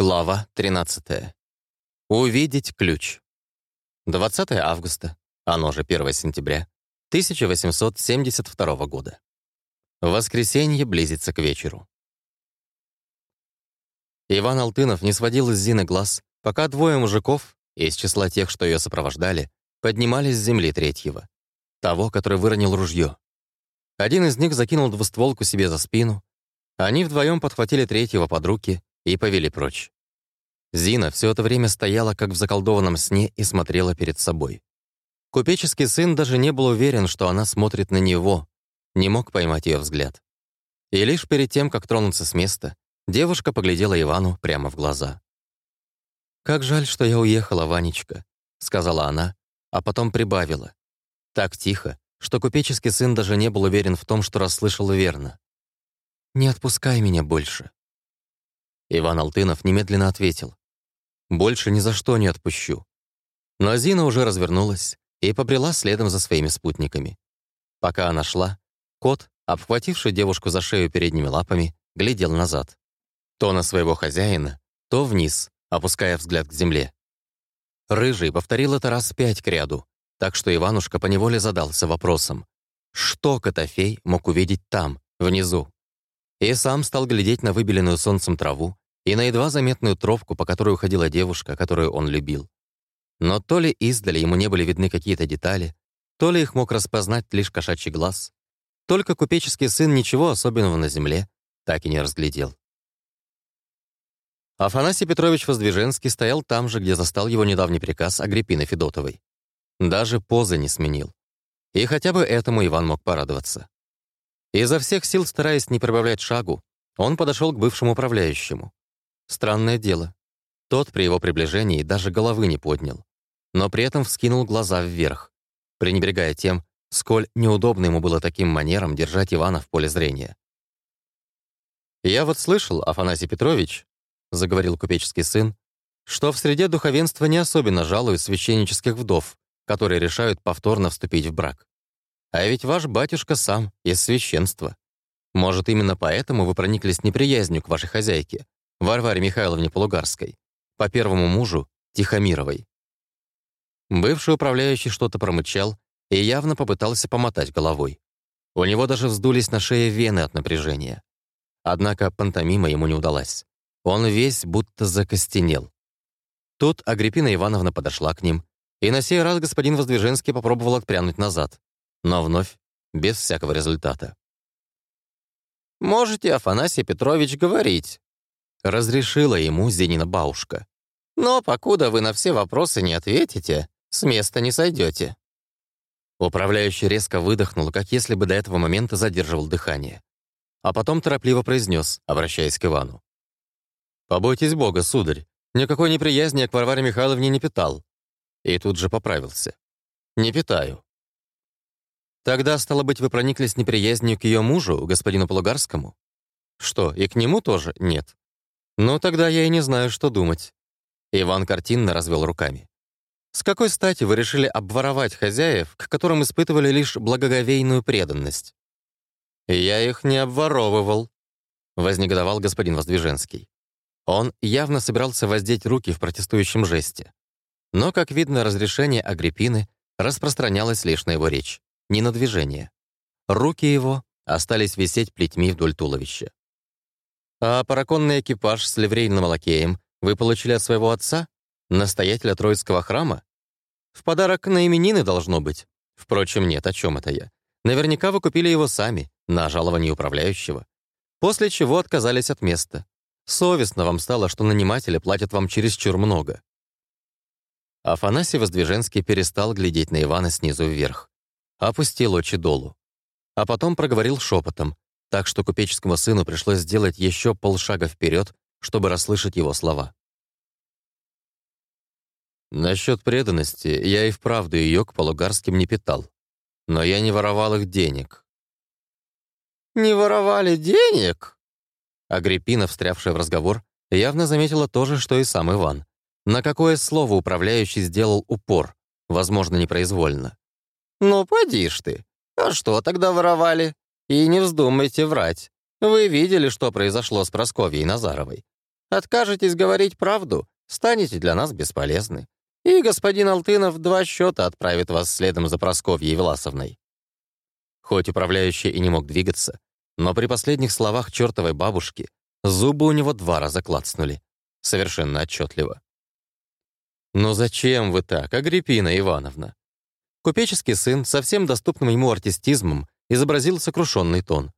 Глава 13. Увидеть ключ. 20 августа, оно же 1 сентября, 1872 года. Воскресенье близится к вечеру. Иван Алтынов не сводил из Зины глаз, пока двое мужиков, из числа тех, что ее сопровождали, поднимались с земли третьего, того, который выронил ружье. Один из них закинул двустволку себе за спину, они вдвоем подхватили третьего под руки и повели прочь. Зина все это время стояла, как в заколдованном сне, и смотрела перед собой. Купеческий сын даже не был уверен, что она смотрит на него, не мог поймать ее взгляд. И лишь перед тем, как тронуться с места, девушка поглядела Ивану прямо в глаза. «Как жаль, что я уехала, Ванечка», — сказала она, а потом прибавила. Так тихо, что купеческий сын даже не был уверен в том, что расслышал верно. «Не отпускай меня больше». Иван Алтынов немедленно ответил. «Больше ни за что не отпущу». Но Зина уже развернулась и побрела следом за своими спутниками. Пока она шла, кот, обхвативший девушку за шею передними лапами, глядел назад. То на своего хозяина, то вниз, опуская взгляд к земле. Рыжий повторил это раз пять к ряду, так что Иванушка поневоле задался вопросом, что Котофей мог увидеть там, внизу и сам стал глядеть на выбеленную солнцем траву и на едва заметную тропку, по которой уходила девушка, которую он любил. Но то ли издали ему не были видны какие-то детали, то ли их мог распознать лишь кошачий глаз. Только купеческий сын ничего особенного на земле так и не разглядел. Афанасий Петрович Воздвиженский стоял там же, где застал его недавний приказ Агриппины Федотовой. Даже позы не сменил. И хотя бы этому Иван мог порадоваться. Изо всех сил, стараясь не прибавлять шагу, он подошел к бывшему управляющему. Странное дело. Тот при его приближении даже головы не поднял, но при этом вскинул глаза вверх, пренебрегая тем, сколь неудобно ему было таким манером держать Ивана в поле зрения. «Я вот слышал, Афанасий Петрович», — заговорил купеческий сын, что в среде духовенства не особенно жалуют священнических вдов, которые решают повторно вступить в брак. А ведь ваш батюшка сам из священства. Может, именно поэтому вы прониклись неприязнью к вашей хозяйке, Варваре Михайловне Полугарской, по первому мужу Тихомировой. Бывший управляющий что-то промычал и явно попытался помотать головой. У него даже вздулись на шее вены от напряжения. Однако пантомима ему не удалась. Он весь будто закостенел. Тут Агриппина Ивановна подошла к ним, и на сей раз господин Воздвиженский попробовал отпрянуть назад но вновь без всякого результата. «Можете, Афанасий Петрович, говорить», — разрешила ему Зенина бабушка. «Но покуда вы на все вопросы не ответите, с места не сойдете». Управляющий резко выдохнул, как если бы до этого момента задерживал дыхание. А потом торопливо произнес, обращаясь к Ивану. «Побойтесь Бога, сударь, никакой неприязни к Варваре Михайловне не питал». И тут же поправился. «Не питаю. Тогда, стало быть, вы прониклись неприязнью к ее мужу, господину Полугарскому? Что, и к нему тоже нет? Ну, тогда я и не знаю, что думать. Иван картинно развел руками. С какой стати вы решили обворовать хозяев, к которым испытывали лишь благоговейную преданность? Я их не обворовывал, вознегодовал господин Воздвиженский. Он явно собирался воздеть руки в протестующем жесте. Но, как видно, разрешение Агриппины распространялось лишь на его речь ни на движение. Руки его остались висеть плетьми вдоль туловища. «А параконный экипаж с ливрейным лакеем вы получили от своего отца, настоятеля Троицкого храма? В подарок на именины должно быть. Впрочем, нет, о чем это я. Наверняка вы купили его сами, на жалование управляющего. После чего отказались от места. Совестно вам стало, что наниматели платят вам чересчур много». Афанасий Воздвиженский перестал глядеть на Ивана снизу вверх опустил очи долу. А потом проговорил шепотом, так что купеческому сыну пришлось сделать еще полшага вперед, чтобы расслышать его слова. Насчет преданности я и вправду ее к полугарским не питал. Но я не воровал их денег. «Не воровали денег?» Агриппина, встрявшая в разговор, явно заметила то же, что и сам Иван. На какое слово управляющий сделал упор, возможно, непроизвольно. «Ну, поди ж ты. А что тогда воровали? И не вздумайте врать. Вы видели, что произошло с Просковьей Назаровой. Откажетесь говорить правду, станете для нас бесполезны. И господин Алтынов два счета отправит вас следом за Просковьей Власовной». Хоть управляющий и не мог двигаться, но при последних словах чертовой бабушки зубы у него два раза клацнули. Совершенно отчетливо. «Ну зачем вы так, Агриппина Ивановна?» Купеческий сын, совсем доступным ему артистизмом, изобразил сокрушенный тон.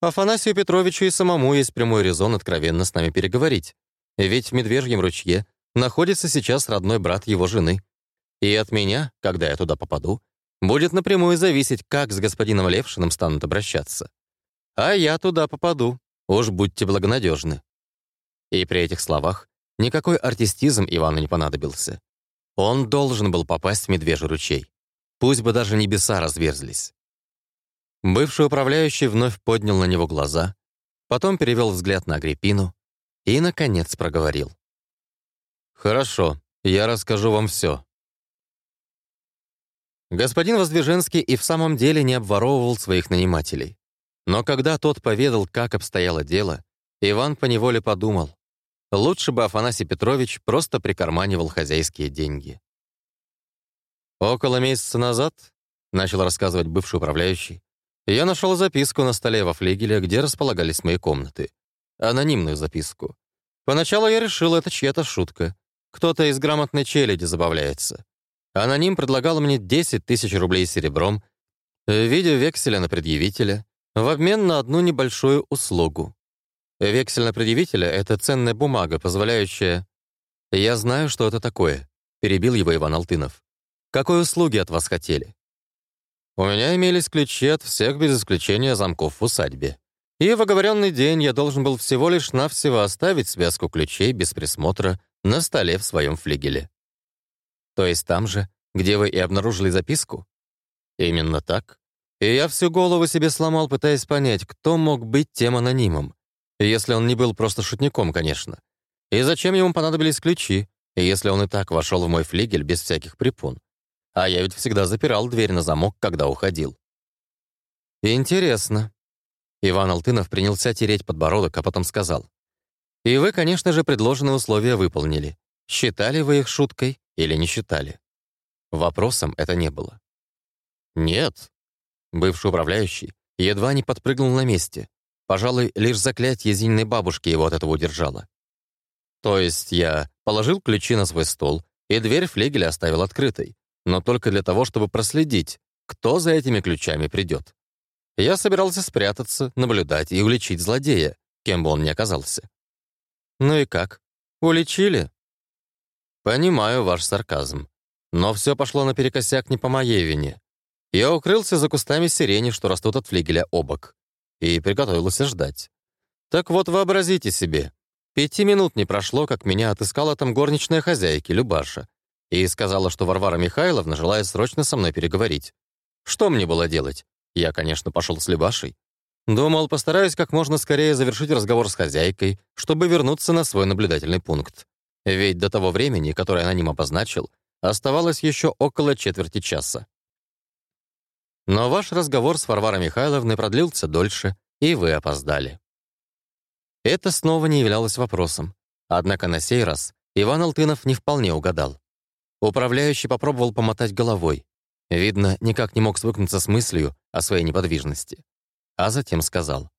Афанасию Петровичу и самому есть прямой резон откровенно с нами переговорить. Ведь в Медвежьем ручье находится сейчас родной брат его жены. И от меня, когда я туда попаду, будет напрямую зависеть, как с господином Левшиным станут обращаться. А я туда попаду, уж будьте благонадежны. И при этих словах никакой артистизм Ивану не понадобился. Он должен был попасть в Медвежий ручей. Пусть бы даже небеса разверзлись. Бывший управляющий вновь поднял на него глаза, потом перевел взгляд на Агриппину и, наконец, проговорил. «Хорошо, я расскажу вам все. Господин Воздвиженский и в самом деле не обворовывал своих нанимателей. Но когда тот поведал, как обстояло дело, Иван поневоле подумал, лучше бы Афанасий Петрович просто прикарманивал хозяйские деньги. «Около месяца назад», — начал рассказывать бывший управляющий, «я нашел записку на столе во флигеле, где располагались мои комнаты. Анонимную записку. Поначалу я решил, это чья-то шутка. Кто-то из грамотной челяди забавляется. Аноним предлагал мне 10 тысяч рублей серебром в виде векселя на предъявителя в обмен на одну небольшую услугу. Вексель на предъявителя — это ценная бумага, позволяющая... «Я знаю, что это такое», — перебил его Иван Алтынов. Какой услуги от вас хотели? У меня имелись ключи от всех без исключения замков в усадьбе. И в оговоренный день я должен был всего лишь навсего оставить связку ключей без присмотра на столе в своем флигеле. То есть там же, где вы и обнаружили записку? Именно так. И я всю голову себе сломал, пытаясь понять, кто мог быть тем анонимом. Если он не был просто шутником, конечно. И зачем ему понадобились ключи, если он и так вошел в мой флигель без всяких препон. А я ведь всегда запирал дверь на замок, когда уходил. Интересно. Иван Алтынов принялся тереть подбородок, а потом сказал. И вы, конечно же, предложенные условия выполнили. Считали вы их шуткой или не считали? Вопросом это не было. Нет. Бывший управляющий едва не подпрыгнул на месте. Пожалуй, лишь заклятие Зининой бабушки его от этого удержало. То есть я положил ключи на свой стол и дверь флегеля оставил открытой, но только для того, чтобы проследить, кто за этими ключами придет. Я собирался спрятаться, наблюдать и уличить злодея, кем бы он ни оказался. Ну и как? Уличили? Понимаю ваш сарказм. Но все пошло наперекосяк не по моей вине. Я укрылся за кустами сирени, что растут от флигеля обок, и приготовился ждать. Так вот, вообразите себе, пяти минут не прошло, как меня отыскала там горничная хозяйки, Любаша, и сказала, что Варвара Михайловна желает срочно со мной переговорить. Что мне было делать? Я, конечно, пошел с Любашей. Думал, постараюсь как можно скорее завершить разговор с хозяйкой, чтобы вернуться на свой наблюдательный пункт. Ведь до того времени, которое она ним обозначил, оставалось еще около четверти часа. Но ваш разговор с Варварой Михайловной продлился дольше, и вы опоздали. Это снова не являлось вопросом. Однако на сей раз Иван Алтынов не вполне угадал. Управляющий попробовал помотать головой. Видно, никак не мог свыкнуться с мыслью о своей неподвижности. А затем сказал.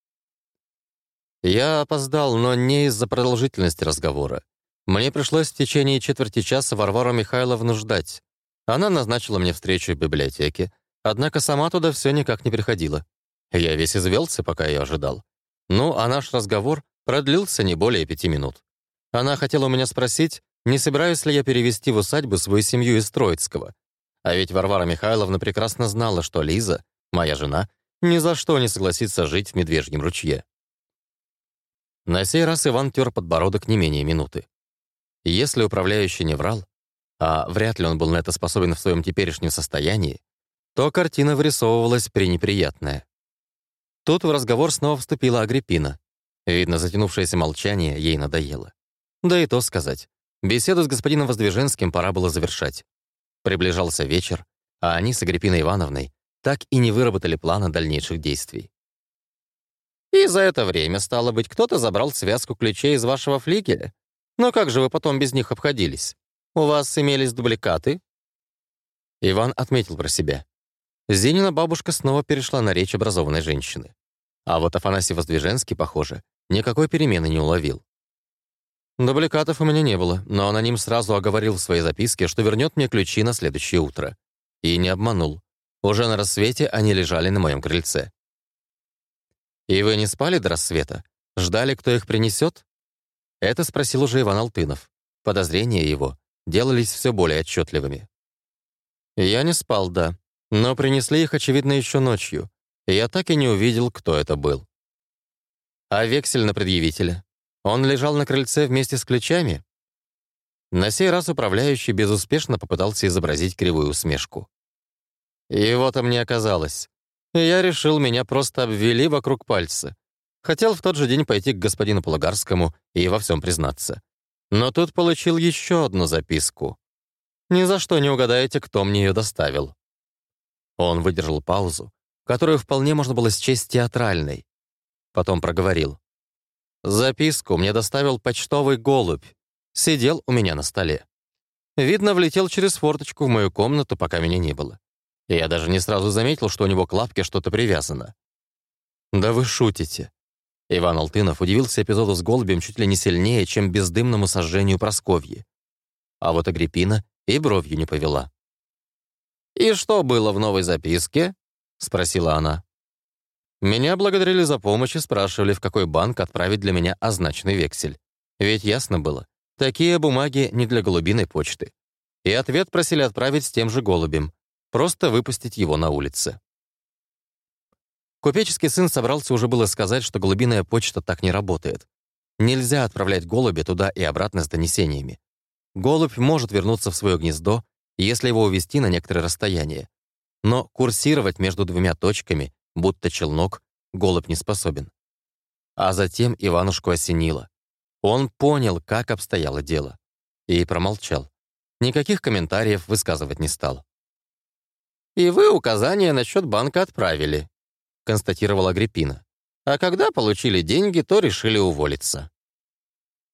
«Я опоздал, но не из-за продолжительности разговора. Мне пришлось в течение четверти часа Варвару Михайловну ждать. Она назначила мне встречу в библиотеке, однако сама туда все никак не приходила. Я весь извелся, пока ее ожидал. Ну, а наш разговор продлился не более пяти минут. Она хотела у меня спросить, не собираюсь ли я перевести в усадьбу свою семью из Троицкого. А ведь Варвара Михайловна прекрасно знала, что Лиза, моя жена, ни за что не согласится жить в Медвежьем ручье. На сей раз Иван тер подбородок не менее минуты. Если управляющий не врал, а вряд ли он был на это способен в своем теперешнем состоянии, то картина вырисовывалась пренеприятная. Тут в разговор снова вступила Агриппина. Видно, затянувшееся молчание ей надоело. Да и то сказать. Беседу с господином Воздвиженским пора было завершать. Приближался вечер, а они с Агриппиной Ивановной так и не выработали плана дальнейших действий. И за это время, стало быть, кто-то забрал связку ключей из вашего флигеля. Но как же вы потом без них обходились? У вас имелись дубликаты?» Иван отметил про себя. Зинина бабушка снова перешла на речь образованной женщины. А вот Афанасий Воздвиженский, похоже, никакой перемены не уловил. Дубликатов у меня не было, но аноним сразу оговорил в своей записке, что вернет мне ключи на следующее утро. И не обманул. Уже на рассвете они лежали на моем крыльце. «И вы не спали до рассвета? Ждали, кто их принесет?» Это спросил уже Иван Алтынов. Подозрения его делались все более отчетливыми. «Я не спал, да, но принесли их, очевидно, еще ночью, и я так и не увидел, кто это был. А вексель на предъявителя? Он лежал на крыльце вместе с ключами?» На сей раз управляющий безуспешно попытался изобразить кривую усмешку. Его-то мне оказалось и я решил, меня просто обвели вокруг пальца. Хотел в тот же день пойти к господину Полагарскому и во всем признаться. Но тут получил еще одну записку. Ни за что не угадаете, кто мне ее доставил. Он выдержал паузу, которую вполне можно было счесть театральной. Потом проговорил. «Записку мне доставил почтовый голубь. Сидел у меня на столе. Видно, влетел через форточку в мою комнату, пока меня не было я даже не сразу заметил, что у него к лапке что-то привязано. «Да вы шутите». Иван Алтынов удивился эпизоду с голубем чуть ли не сильнее, чем бездымному сожжению Просковьи. А вот Агриппина и бровью не повела. «И что было в новой записке?» — спросила она. Меня благодарили за помощь и спрашивали, в какой банк отправить для меня означенный вексель. Ведь ясно было, такие бумаги не для голубиной почты. И ответ просили отправить с тем же голубем, Просто выпустить его на улице. Купеческий сын собрался уже было сказать, что голубиная почта так не работает. Нельзя отправлять голубя туда и обратно с донесениями. Голубь может вернуться в свое гнездо, если его увести на некоторое расстояние. Но курсировать между двумя точками, будто челнок, голубь не способен. А затем Иванушку осенило. Он понял, как обстояло дело. И промолчал. Никаких комментариев высказывать не стал. «И вы указания насчет банка отправили», — констатировала Агриппина. «А когда получили деньги, то решили уволиться».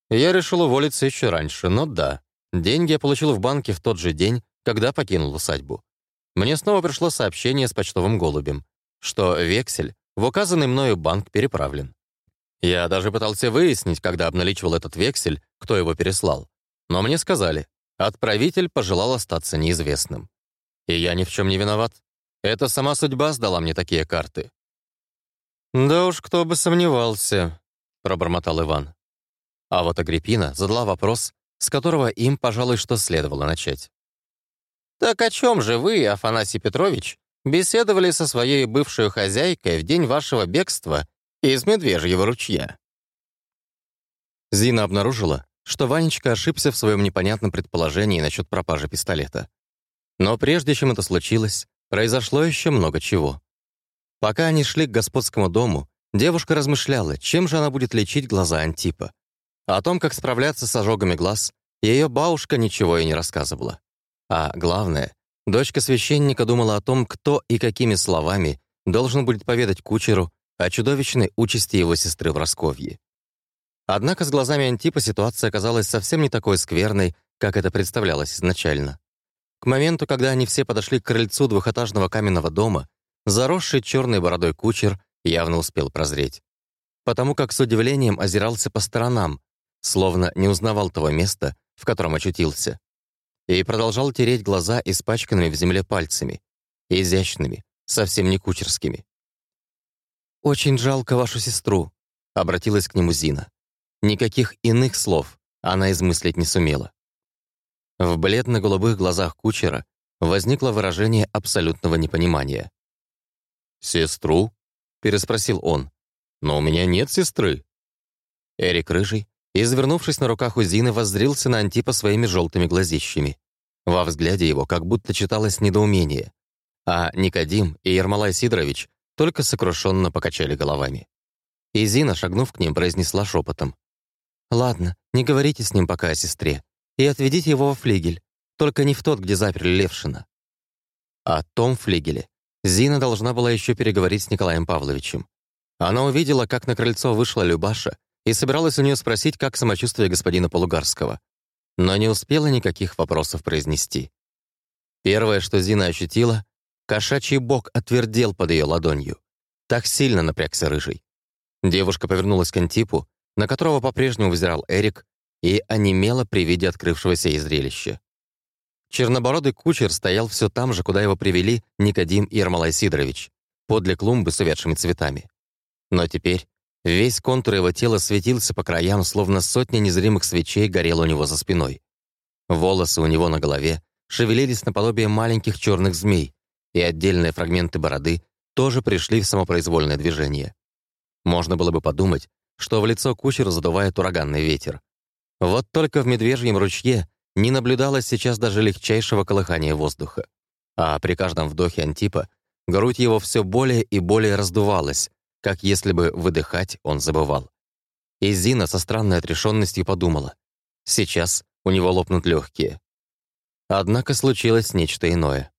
Я решил уволиться еще раньше, но да. Деньги я получил в банке в тот же день, когда покинул усадьбу. Мне снова пришло сообщение с почтовым голубем, что вексель в указанный мною банк переправлен. Я даже пытался выяснить, когда обналичивал этот вексель, кто его переслал. Но мне сказали, отправитель пожелал остаться неизвестным. И я ни в чем не виноват. Это сама судьба сдала мне такие карты». «Да уж, кто бы сомневался», — пробормотал Иван. А вот Агриппина задала вопрос, с которого им, пожалуй, что следовало начать. «Так о чем же вы, Афанасий Петрович, беседовали со своей бывшей хозяйкой в день вашего бегства из Медвежьего ручья?» Зина обнаружила, что Ванечка ошибся в своем непонятном предположении насчет пропажи пистолета. Но прежде чем это случилось, произошло еще много чего. Пока они шли к господскому дому, девушка размышляла, чем же она будет лечить глаза Антипа. О том, как справляться с ожогами глаз, ее бабушка ничего и не рассказывала. А главное, дочка священника думала о том, кто и какими словами должен будет поведать кучеру о чудовищной участи его сестры в Росковье. Однако с глазами Антипа ситуация оказалась совсем не такой скверной, как это представлялось изначально. К моменту, когда они все подошли к крыльцу двухэтажного каменного дома, заросший черной бородой кучер явно успел прозреть. Потому как с удивлением озирался по сторонам, словно не узнавал того места, в котором очутился. И продолжал тереть глаза испачканными в земле пальцами, изящными, совсем не кучерскими. «Очень жалко вашу сестру», — обратилась к нему Зина. Никаких иных слов она измыслить не сумела. В бледно-голубых глазах кучера возникло выражение абсолютного непонимания. «Сестру?» — переспросил он. «Но у меня нет сестры». Эрик Рыжий, извернувшись на руках у Зины, воззрился на Антипа своими желтыми глазищами. Во взгляде его как будто читалось недоумение. А Никодим и Ермолай Сидорович только сокрушенно покачали головами. И Зина, шагнув к ним, произнесла шепотом. «Ладно, не говорите с ним пока о сестре и отведите его во флигель, только не в тот, где заперли Левшина. О том флигеле Зина должна была еще переговорить с Николаем Павловичем. Она увидела, как на крыльцо вышла Любаша и собиралась у нее спросить, как самочувствие господина Полугарского, но не успела никаких вопросов произнести. Первое, что Зина ощутила, кошачий бок отвердел под ее ладонью. Так сильно напрягся рыжий. Девушка повернулась к Антипу, на которого по-прежнему взирал Эрик, и онемела при виде открывшегося ей зрелища. Чернобородый кучер стоял все там же, куда его привели Никодим и Ермолай Сидорович, подле клумбы с увядшими цветами. Но теперь весь контур его тела светился по краям, словно сотня незримых свечей горела у него за спиной. Волосы у него на голове шевелились наподобие маленьких черных змей, и отдельные фрагменты бороды тоже пришли в самопроизвольное движение. Можно было бы подумать, что в лицо кучера задувает ураганный ветер. Вот только в Медвежьем ручье не наблюдалось сейчас даже легчайшего колыхания воздуха. А при каждом вдохе Антипа грудь его все более и более раздувалась, как если бы выдыхать он забывал. И Зина со странной отрешенностью подумала, сейчас у него лопнут легкие. Однако случилось нечто иное.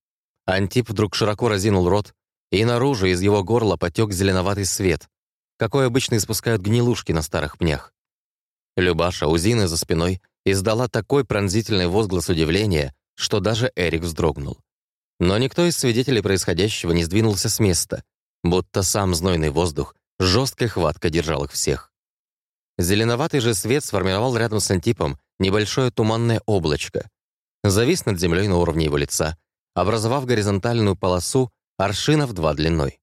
Антип вдруг широко разинул рот, и наружу из его горла потек зеленоватый свет, какой обычно испускают гнилушки на старых пнях. Любаша у Зины за спиной издала такой пронзительный возглас удивления, что даже Эрик вздрогнул. Но никто из свидетелей происходящего не сдвинулся с места, будто сам знойный воздух жесткой хваткой держал их всех. Зеленоватый же свет сформировал рядом с Антипом небольшое туманное облачко, завис над землей на уровне его лица, образовав горизонтальную полосу аршинов два длиной.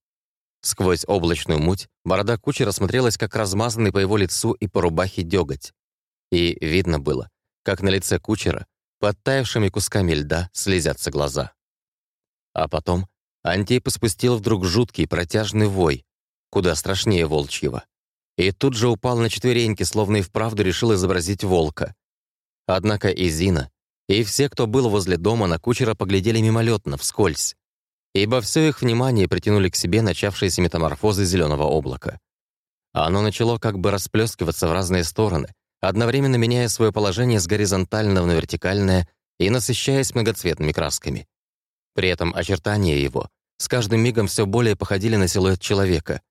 Сквозь облачную муть борода кучера смотрелась, как размазанный по его лицу и по рубахе деготь. И видно было, как на лице кучера подтаявшими кусками льда слезятся глаза. А потом Антип спустил вдруг жуткий протяжный вой, куда страшнее волчьего. И тут же упал на четвереньки, словно и вправду решил изобразить волка. Однако и Зина, и все, кто был возле дома, на кучера поглядели мимолетно, вскользь, ибо все их внимание притянули к себе начавшиеся метаморфозы зеленого облака. Оно начало как бы расплескиваться в разные стороны, одновременно меняя свое положение с горизонтального на вертикальное и насыщаясь многоцветными красками. При этом очертания его с каждым мигом все более походили на силуэт человека.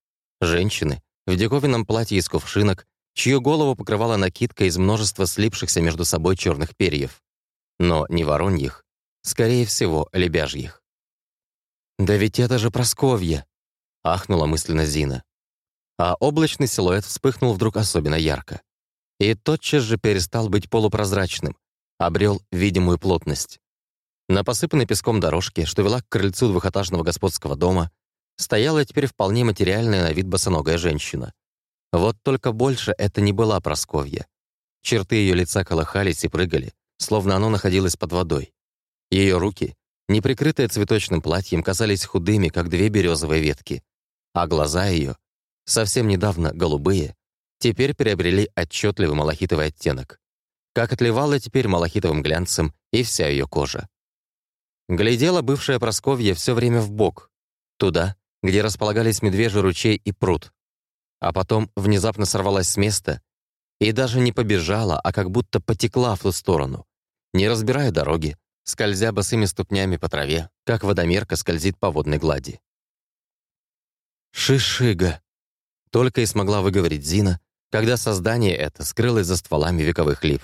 Женщины в диковинном платье из кувшинок, чью голову покрывала накидка из множества слипшихся между собой черных перьев. Но не вороньих, скорее всего, лебяжьих. «Да ведь это же Просковья!» — ахнула мысленно Зина. А облачный силуэт вспыхнул вдруг особенно ярко. И тотчас же перестал быть полупрозрачным, обрел видимую плотность. На посыпанной песком дорожке, что вела к крыльцу двухэтажного господского дома, стояла теперь вполне материальная на вид босоногая женщина. Вот только больше это не была Просковья. Черты ее лица колыхались и прыгали, словно оно находилось под водой. Ее руки, не прикрытые цветочным платьем, казались худыми, как две березовые ветки, а глаза ее, совсем недавно голубые, теперь приобрели отчетливый малахитовый оттенок, как отливала теперь малахитовым глянцем и вся ее кожа. Глядела бывшая Просковья все время в бок, туда, где располагались медвежий ручей и пруд, а потом внезапно сорвалась с места и даже не побежала, а как будто потекла в ту сторону, не разбирая дороги, скользя босыми ступнями по траве, как водомерка скользит по водной глади. «Шишига!» — только и смогла выговорить Зина, когда создание это скрылось за стволами вековых лип.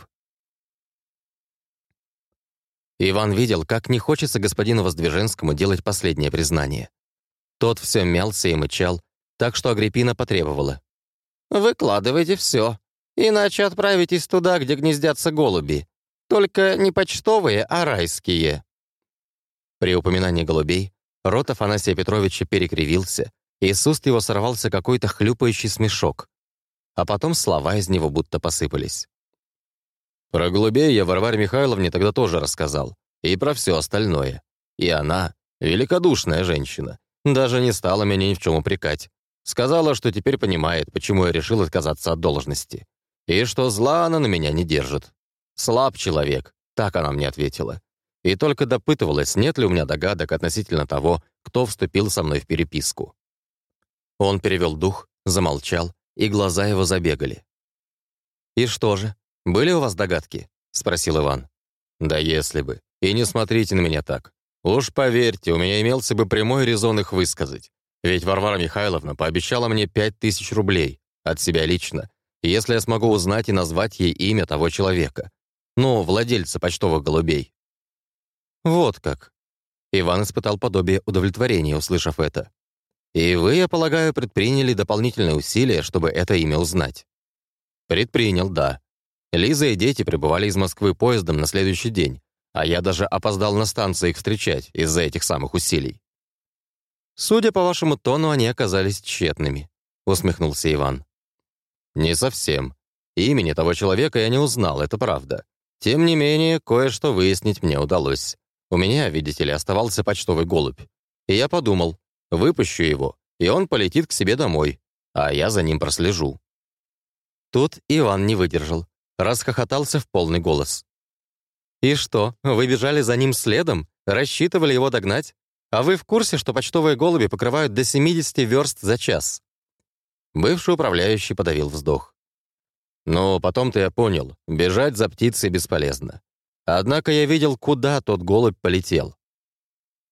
Иван видел, как не хочется господину Воздвиженскому делать последнее признание. Тот все мялся и мычал, так что Агриппина потребовала. «Выкладывайте все, иначе отправитесь туда, где гнездятся голуби. Только не почтовые, а райские». При упоминании голубей рот Афанасия Петровича перекривился, и с уст его сорвался какой-то хлюпающий смешок. А потом слова из него будто посыпались. Про голубей я Варваре Михайловне тогда тоже рассказал. И про все остальное. И она, великодушная женщина, даже не стала меня ни в чем упрекать. Сказала, что теперь понимает, почему я решил отказаться от должности. И что зла она на меня не держит. «Слаб человек», — так она мне ответила. И только допытывалась, нет ли у меня догадок относительно того, кто вступил со мной в переписку. Он перевел дух, замолчал, и глаза его забегали. «И что же, были у вас догадки?» — спросил Иван. «Да если бы. И не смотрите на меня так. Уж поверьте, у меня имелся бы прямой резон их высказать. Ведь Варвара Михайловна пообещала мне пять тысяч рублей от себя лично, если я смогу узнать и назвать ей имя того человека. Ну, владельца почтовых голубей. Вот как. Иван испытал подобие удовлетворения, услышав это. И вы, я полагаю, предприняли дополнительные усилия, чтобы это имя узнать. Предпринял, да. Лиза и дети прибывали из Москвы поездом на следующий день, а я даже опоздал на станцию их встречать из-за этих самых усилий. «Судя по вашему тону, они оказались тщетными», — усмехнулся Иван. «Не совсем. Имени того человека я не узнал, это правда. Тем не менее, кое-что выяснить мне удалось. У меня, видите ли, оставался почтовый голубь. И я подумал, выпущу его, и он полетит к себе домой, а я за ним прослежу». Тут Иван не выдержал, расхохотался в полный голос. «И что, вы бежали за ним следом? Рассчитывали его догнать? А вы в курсе, что почтовые голуби покрывают до 70 верст за час?» Бывший управляющий подавил вздох. «Ну, потом-то я понял, бежать за птицей бесполезно. Однако я видел, куда тот голубь полетел».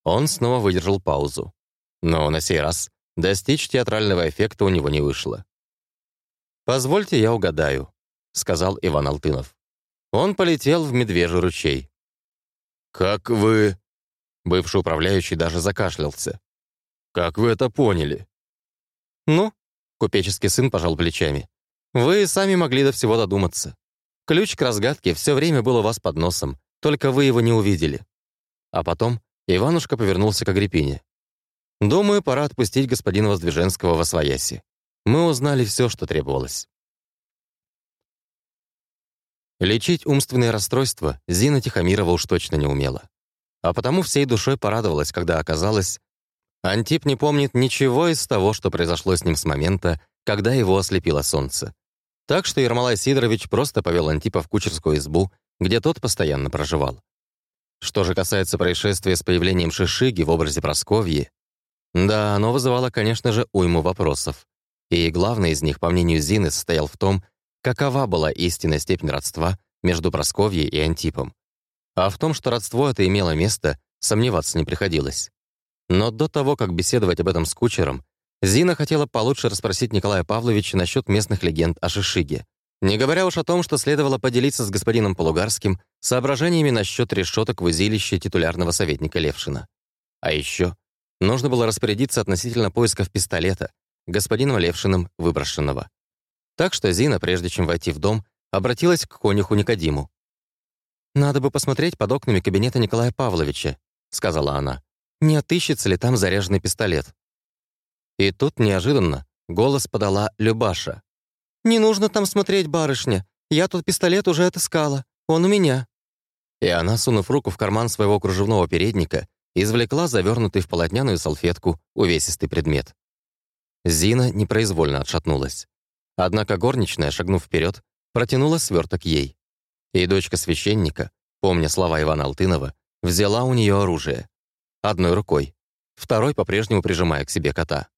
Он снова выдержал паузу. Но на сей раз достичь театрального эффекта у него не вышло. «Позвольте я угадаю», — сказал Иван Алтынов. Он полетел в Медвежий ручей. «Как вы...» Бывший управляющий даже закашлялся. «Как вы это поняли?» «Ну?» — купеческий сын пожал плечами. «Вы сами могли до всего додуматься. Ключ к разгадке все время был у вас под носом, только вы его не увидели». А потом Иванушка повернулся к Агриппине. «Думаю, пора отпустить господина Воздвиженского во свояси. Мы узнали все, что требовалось». Лечить умственные расстройства Зина Тихомирова уж точно не умела а потому всей душой порадовалась, когда оказалось, Антип не помнит ничего из того, что произошло с ним с момента, когда его ослепило солнце. Так что Ермолай Сидорович просто повел Антипа в кучерскую избу, где тот постоянно проживал. Что же касается происшествия с появлением Шишиги в образе Просковьи, да, оно вызывало, конечно же, уйму вопросов. И главный из них, по мнению Зины, состоял в том, какова была истинная степень родства между Просковьей и Антипом. А в том, что родство это имело место, сомневаться не приходилось. Но до того, как беседовать об этом с кучером, Зина хотела получше расспросить Николая Павловича насчет местных легенд о Шишиге. Не говоря уж о том, что следовало поделиться с господином Полугарским соображениями насчет решеток в узилище титулярного советника Левшина. А еще нужно было распорядиться относительно поисков пистолета, господином Левшиным выброшенного. Так что Зина, прежде чем войти в дом, обратилась к конюху Никодиму. «Надо бы посмотреть под окнами кабинета Николая Павловича», — сказала она. «Не отыщется ли там заряженный пистолет?» И тут неожиданно голос подала Любаша. «Не нужно там смотреть, барышня. Я тут пистолет уже отыскала. Он у меня». И она, сунув руку в карман своего кружевного передника, извлекла завернутый в полотняную салфетку увесистый предмет. Зина непроизвольно отшатнулась. Однако горничная, шагнув вперед, протянула сверток ей. И дочка священника, помня слова Ивана Алтынова, взяла у нее оружие. Одной рукой, второй по-прежнему прижимая к себе кота.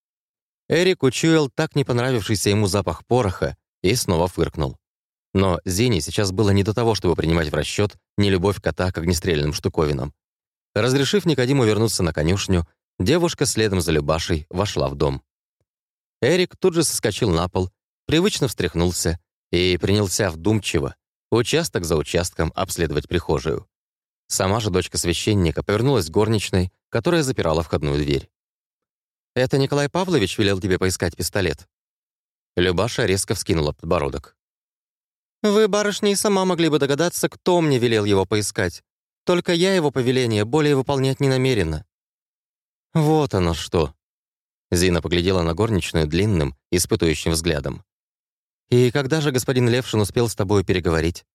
Эрик учуял так не понравившийся ему запах пороха и снова фыркнул. Но Зине сейчас было не до того, чтобы принимать в расчет нелюбовь кота к огнестрельным штуковинам. Разрешив Никодиму вернуться на конюшню, девушка следом за Любашей вошла в дом. Эрик тут же соскочил на пол, привычно встряхнулся и принялся вдумчиво, участок за участком обследовать прихожую. Сама же дочка священника повернулась к горничной, которая запирала входную дверь. «Это Николай Павлович велел тебе поискать пистолет?» Любаша резко вскинула подбородок. «Вы, барышня, и сама могли бы догадаться, кто мне велел его поискать. Только я его повеление более выполнять не намерена». «Вот оно что!» Зина поглядела на горничную длинным, испытующим взглядом. «И когда же господин Левшин успел с тобой переговорить?»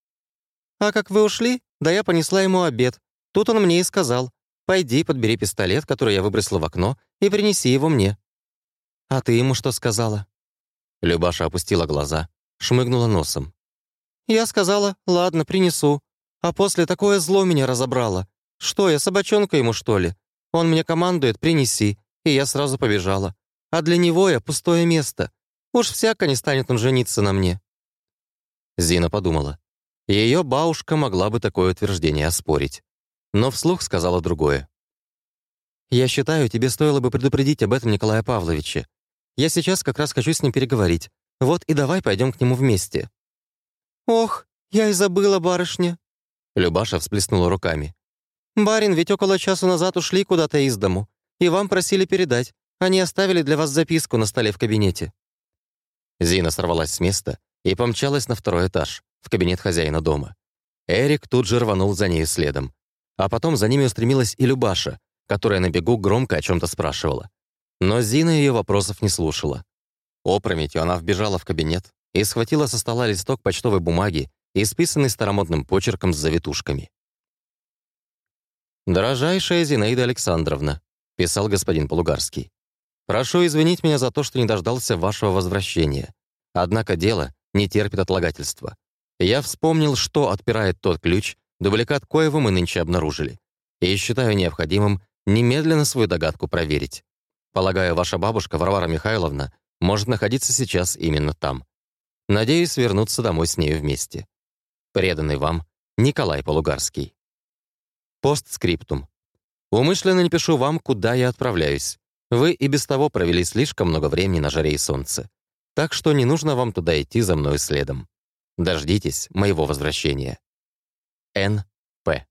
«А как вы ушли, да я понесла ему обед. Тут он мне и сказал, пойди подбери пистолет, который я выбросила в окно, и принеси его мне». «А ты ему что сказала?» Любаша опустила глаза, шмыгнула носом. «Я сказала, ладно, принесу. А после такое зло меня разобрало. Что, я собачонка ему, что ли? Он мне командует, принеси, и я сразу побежала. А для него я пустое место. Уж всяко не станет он жениться на мне». Зина подумала. Ее бабушка могла бы такое утверждение оспорить. Но вслух сказала другое. Я считаю, тебе стоило бы предупредить об этом Николая Павловича. Я сейчас как раз хочу с ним переговорить. Вот и давай пойдем к нему вместе». «Ох, я и забыла, барышня!» Любаша всплеснула руками. «Барин ведь около часу назад ушли куда-то из дому, и вам просили передать. Они оставили для вас записку на столе в кабинете». Зина сорвалась с места и помчалась на второй этаж, в кабинет хозяина дома. Эрик тут же рванул за ней следом. А потом за ними устремилась и Любаша, которая на бегу громко о чем то спрашивала. Но Зина ее вопросов не слушала. Опрометью она вбежала в кабинет и схватила со стола листок почтовой бумаги, исписанный старомодным почерком с завитушками. «Дорожайшая Зинаида Александровна», — писал господин Полугарский, «прошу извинить меня за то, что не дождался вашего возвращения. Однако дело не терпит отлагательства. Я вспомнил, что отпирает тот ключ, дубликат коего мы нынче обнаружили, и считаю необходимым немедленно свою догадку проверить. Полагаю, ваша бабушка Варвара Михайловна может находиться сейчас именно там. Надеюсь вернуться домой с нею вместе. Преданный вам Николай Полугарский. Постскриптум. Умышленно не пишу вам, куда я отправляюсь. Вы и без того провели слишком много времени на жаре и солнце. Так что не нужно вам туда идти за мной следом. Дождитесь моего возвращения. Н. П.